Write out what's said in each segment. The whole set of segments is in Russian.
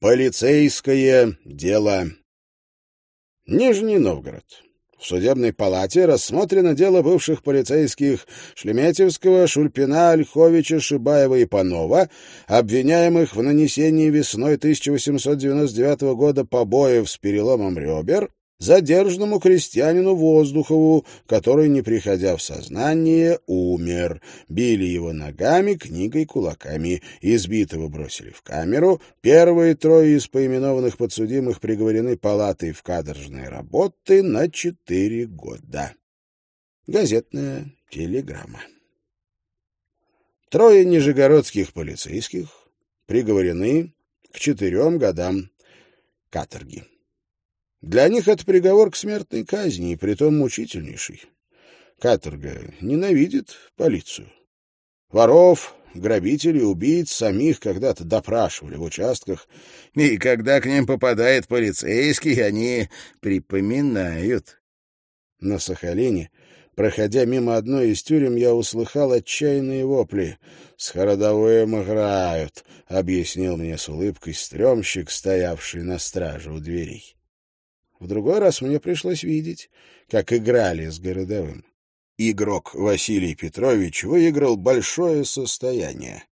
Полицейское дело. Нижний Новгород. В судебной палате рассмотрено дело бывших полицейских Шлеметьевского, Шульпина, Ольховича, Шибаева и Панова, обвиняемых в нанесении весной 1899 года побоев с переломом ребер задержанному крестьянину Воздухову, который, не приходя в сознание, умер. Били его ногами, книгой, кулаками. Избитого бросили в камеру. Первые трое из поименованных подсудимых приговорены палатой в каторжные работы на четыре года. Газетная телеграмма. Трое нижегородских полицейских приговорены к четырем годам каторги. Для них это приговор к смертной казни, и притом мучительнейший. Каторга ненавидит полицию. Воров, грабителей, убийц самих когда-то допрашивали в участках, и когда к ним попадает полицейский, они припоминают. На Сахалине, проходя мимо одной из тюрем, я услыхал отчаянные вопли. «С хородовым играют», — объяснил мне с улыбкой стрёмщик, стоявший на страже у дверей. В другой раз мне пришлось видеть, как играли с городовым. Игрок Василий Петрович выиграл большое состояние.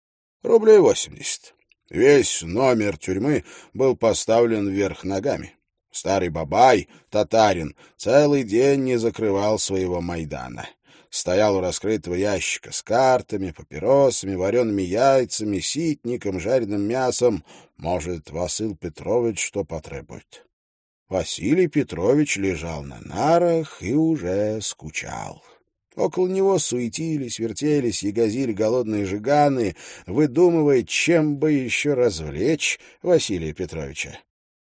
Рублей восемьдесят. Весь номер тюрьмы был поставлен вверх ногами. Старый бабай, татарин, целый день не закрывал своего Майдана. Стоял у раскрытого ящика с картами, папиросами, вареными яйцами, ситником, жареным мясом. Может, Васил Петрович что потребует. Василий Петрович лежал на нарах и уже скучал. Около него суетились, вертелись и газили голодные жиганы, выдумывая, чем бы еще развлечь Василия Петровича.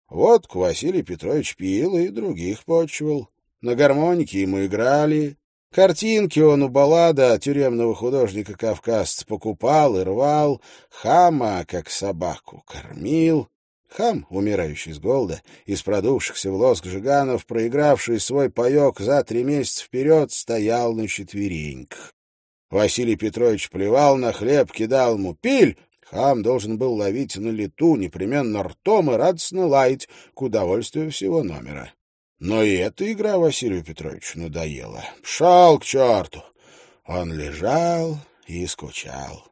Водку Василий Петрович пил и других почивал. На гармонике ему играли. Картинки он у баллада тюремного художника кавказца покупал и рвал, хама, как собаку, кормил. Хам, умирающий с голода, из продувшихся в лоск жиганов, проигравший свой паек за три месяца вперед, стоял на четвереньках. Василий Петрович плевал на хлеб, кидал ему пиль. Хам должен был ловить на лету, непременно ртом и радостно лаять к удовольствию всего номера. Но и эта игра Василию Петровичу надоела. Пшал к черту! Он лежал и скучал.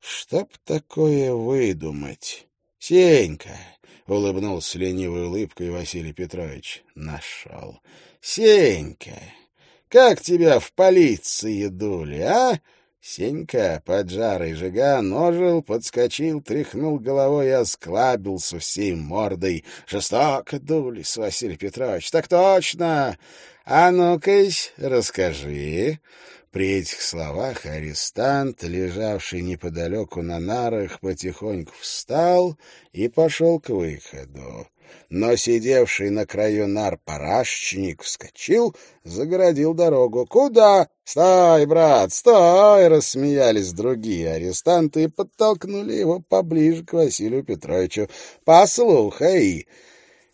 Чтоб такое выдумать? Сенька, — улыбнулся ленивой улыбкой Василий Петрович. Нашел. Сенька, как тебя в полиции дули, а? Сенька, поджарый жиган, ожил, подскочил, тряхнул головой и осклабился всей мордой. Жестоко дулись, Василий Петрович, так точно. А ну-ка, расскажи. При этих словах арестант, лежавший неподалеку на нарах, потихоньку встал и пошел к выходу. Но сидевший на краю нар парашечник вскочил, загородил дорогу. «Куда? Стой, брат, стой!» — рассмеялись другие арестанты и подтолкнули его поближе к Василию Петровичу. «Послухай!»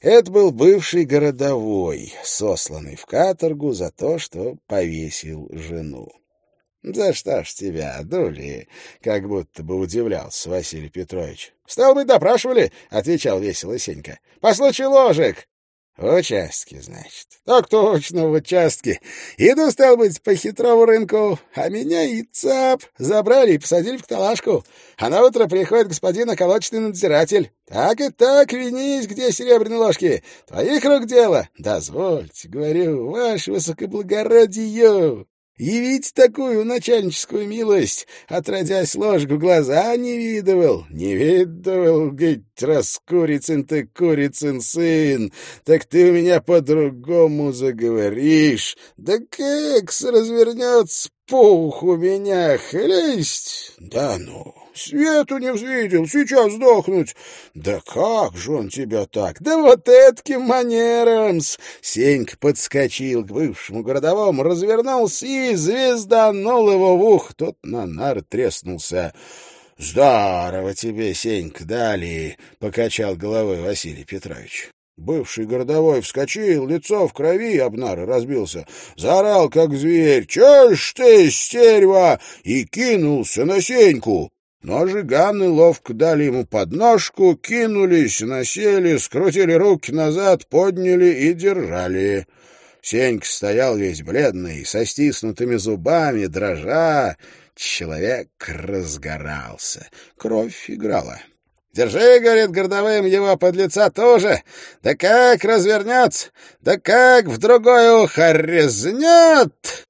Это был бывший городовой, сосланный в каторгу за то, что повесил жену. — За что ж тебя, дули? — как будто бы удивлялся Василий Петрович. — Стал быть, допрашивали, — отвечал весело Сенька. — По случаю ложек. — В участке, значит. — Так точно, в участке. Иду, стал быть, по хитрову рынку, а меня и цап забрали и посадили в каталажку. А на утро приходит господин околоточный надзиратель. Так и так, винись, где серебряные ложки. Твоих рук дело. Дозвольте, говорю, ваше высокоблагородие. Явить такую начальническую милость, отродясь ложку глаза не видывал, не видывал, гыть, раскурицын ты курицын сын, так ты у меня по-другому заговоришь, да как развернется пух у меня хлесть, да ну... Свету не взвидел, сейчас сдохнуть. Да как же он тебя так? Да вот этким манером-с. Сенька подскочил к бывшему городовому, развернулся и звезданул его в ух. Тот на нар треснулся. «Здорово тебе, Сенька, дали!» — покачал головой Василий Петрович. Бывший городовой вскочил, лицо в крови, об нары разбился, заорал, как зверь, «Чё ж ты, стерва!» и кинулся на Сеньку. Но жиганы ловко дали ему подножку, кинулись, насели, скрутили руки назад, подняли и держали. Сенька стоял весь бледный, со стиснутыми зубами, дрожа. Человек разгорался. Кровь играла. «Держи, — говорит городовым, — его подлеца тоже. Да как развернется, да как в другое ухо резнет!»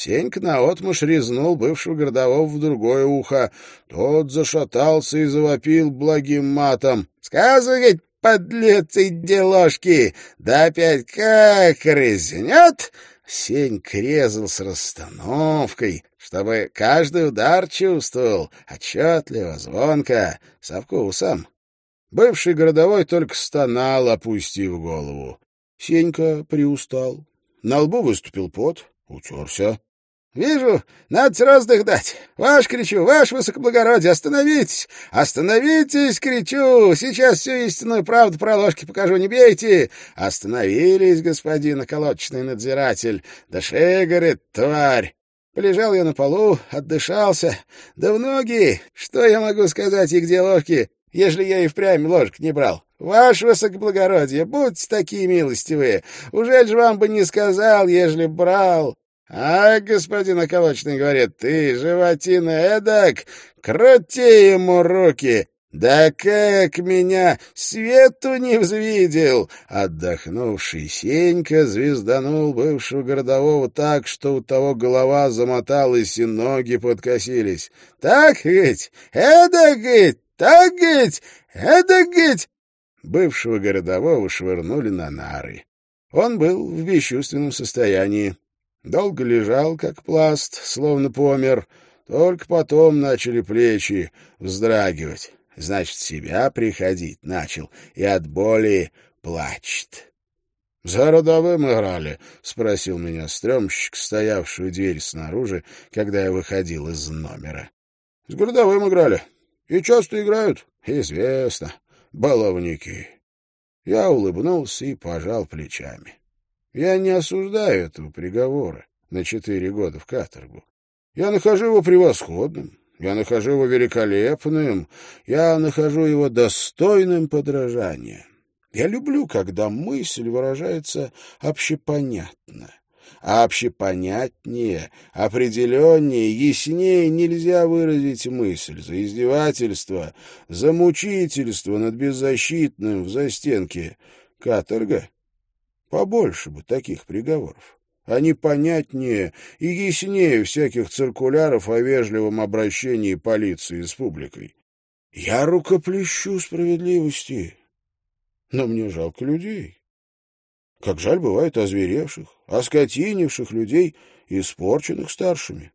Сенька наотмашь резнул бывшего городового в другое ухо. Тот зашатался и завопил благим матом. «Сказывай, подлец и деложки! Да опять как резнет!» Сень резал с расстановкой, чтобы каждый удар чувствовал отчетливо, звонко, со вкусом. Бывший городовой только стонал, опустив голову. Сенька приустал. На лбу выступил пот, утерся. «Вижу, надо сразу дать. Ваш, кричу, ваш высокоблагородие, остановитесь! Остановитесь, кричу! Сейчас всю истинную правду про ложки покажу, не бейте! Остановились, господин околоточный надзиратель! Да говорит, тварь! Полежал я на полу, отдышался. Да в ноги! Что я могу сказать и где ложки, ежели я и впрямь ложек не брал? Ваше высокоблагородие, будьте такие милостивые! Ужель же вам бы не сказал, ежели брал? «А, господин околочный, — говорит, — ты, животина эдак, крути ему руки!» «Да как меня свету не взвидел!» Отдохнувший Сенька звезданул бывшего городового так, что у того голова замоталась и ноги подкосились. «Так ведь? Это ведь? Так ведь? Это ведь?» Бывшего городового швырнули на нары. Он был в бесчувственном состоянии. Долго лежал, как пласт, словно помер. Только потом начали плечи вздрагивать. Значит, себя приходить начал и от боли плачет. — За родовым играли? — спросил меня стрёмщик, стоявший у двери снаружи, когда я выходил из номера. — С городовым играли. И часто играют. Известно. Баловники. Я улыбнулся и пожал плечами. Я не осуждаю этого приговора на четыре года в каторгу. Я нахожу его превосходным, я нахожу его великолепным, я нахожу его достойным подражания. Я люблю, когда мысль выражается общепонятно. А общепонятнее, определеннее, яснее нельзя выразить мысль за издевательство, за мучительство над беззащитным в застенке. Каторга Побольше бы таких приговоров. Они понятнее и яснее всяких циркуляров о вежливом обращении полиции с публикой. Я рукоплещу справедливости, но мне жалко людей. Как жаль бывает озверевших, оскотинивших людей, испорченных старшими.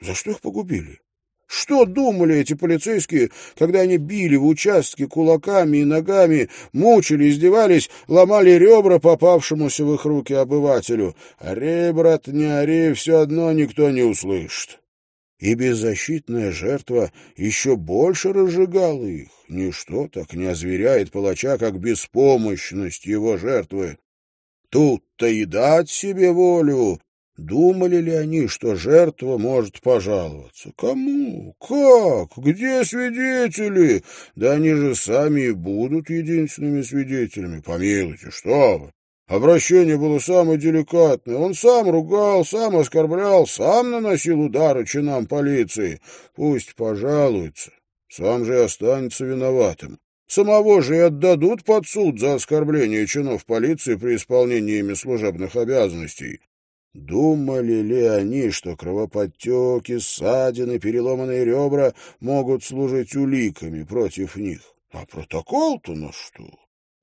За что их погубили? Что думали эти полицейские, когда они били в участке кулаками и ногами, мучили, издевались, ломали ребра попавшемуся в их руки обывателю? Ори, брат, не ори, все одно никто не услышит. И беззащитная жертва еще больше разжигала их. Ничто так не озверяет палача, как беспомощность его жертвы. Тут-то и дать себе волю, Думали ли они, что жертва может пожаловаться? Кому? Как? Где свидетели? Да они же сами и будут единственными свидетелями. Помилуйте, что вы! Обращение было самое деликатное. Он сам ругал, сам оскорблял, сам наносил удары чинам полиции. Пусть пожалуется, сам же и останется виноватым. Самого же и отдадут под суд за оскорбление чинов полиции при исполнении ими служебных обязанностей. Думали ли они, что кровоподтеки, ссадины, переломанные ребра могут служить уликами против них? А протокол-то на что?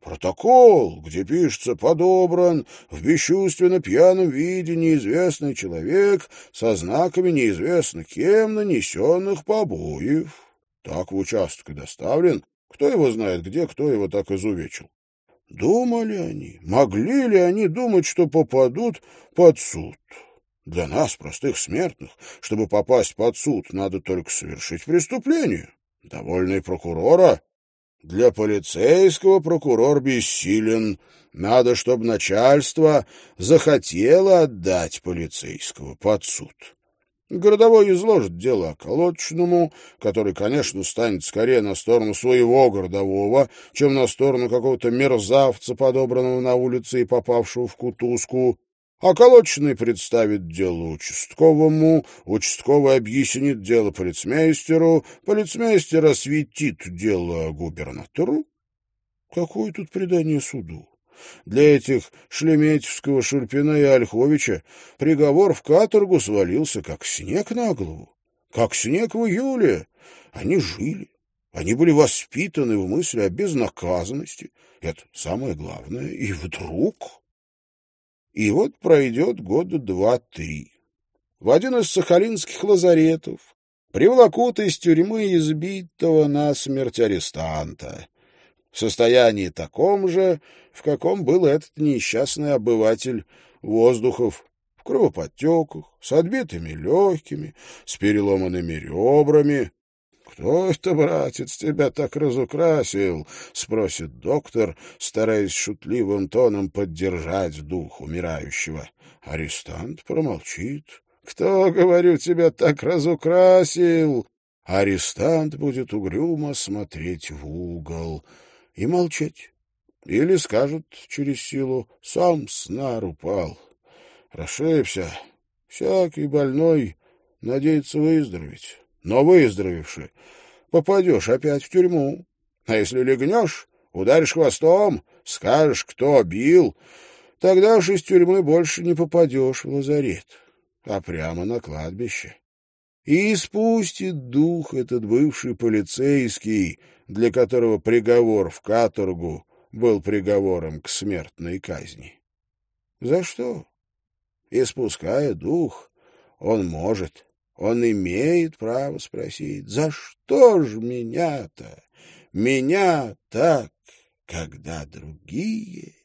Протокол, где пишется «подобран в бесчувственно пьяном виде неизвестный человек со знаками неизвестно кем нанесенных побоев». Так в участок доставлен. Кто его знает где, кто его так изувечил. Думали они, могли ли они думать, что попадут под суд? Для нас, простых смертных, чтобы попасть под суд, надо только совершить преступление. Довольный прокурора? Для полицейского прокурор бессилен. Надо, чтобы начальство захотело отдать полицейского под суд. Городовой изложит дело околоточному, который, конечно, станет скорее на сторону своего городового, чем на сторону какого-то мерзавца, подобранного на улице и попавшего в кутузку. Околоточный представит дело участковому, участковый объяснит дело полицмейстеру, полицмейстер осветит дело губернатору. Какое тут предание суду? Для этих Шлеметьевского, Шурпина и Ольховича приговор в каторгу свалился, как снег на голову, как снег в июле. Они жили, они были воспитаны в мысли о безнаказанности. Это самое главное. И вдруг... И вот пройдет года два-три. В один из сахалинских лазаретов привлекут из тюрьмы избитого насмерть арестанта. В состоянии таком же, в каком был этот несчастный обыватель воздухов, в кровоподтеках, с отбитыми легкими, с переломанными ребрами. «Кто это, братец, тебя так разукрасил?» — спросит доктор, стараясь шутливым тоном поддержать дух умирающего. Арестант промолчит. «Кто, говорю, тебя так разукрасил?» Арестант будет угрюмо смотреть в угол и молчать. Или скажут через силу «сам с нар упал». Расшибся. Всякий больной надеется выздороветь. Но выздоровевший попадешь опять в тюрьму. А если легнешь, ударишь хвостом, скажешь, кто бил, тогда уж из тюрьмы больше не попадешь в лазарет, а прямо на кладбище. И испустит дух этот бывший полицейский, для которого приговор в каторгу был приговором к смертной казни. За что? Испуская дух, он может, он имеет право спросить, за что ж меня-то, меня так, когда другие